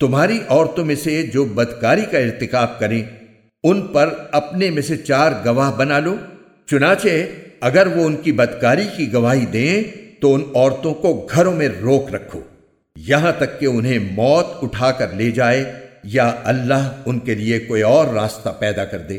تمہاری عورتوں میں سے جو بدکاری کا ارتکاب کریں، ان پر اپنے میں سے چار گواہ بنا لو۔ چنانچہ، اگر وہ ان کی بدکاری کی گواہی دیں، تو ان عورتوں کو گھروں میں روک رکھو۔ یہاں تک کہ انہیں موت اٹھا کر لے جائے یا اللہ ان کے لیے کوئی اور راستہ پیدا کر دے۔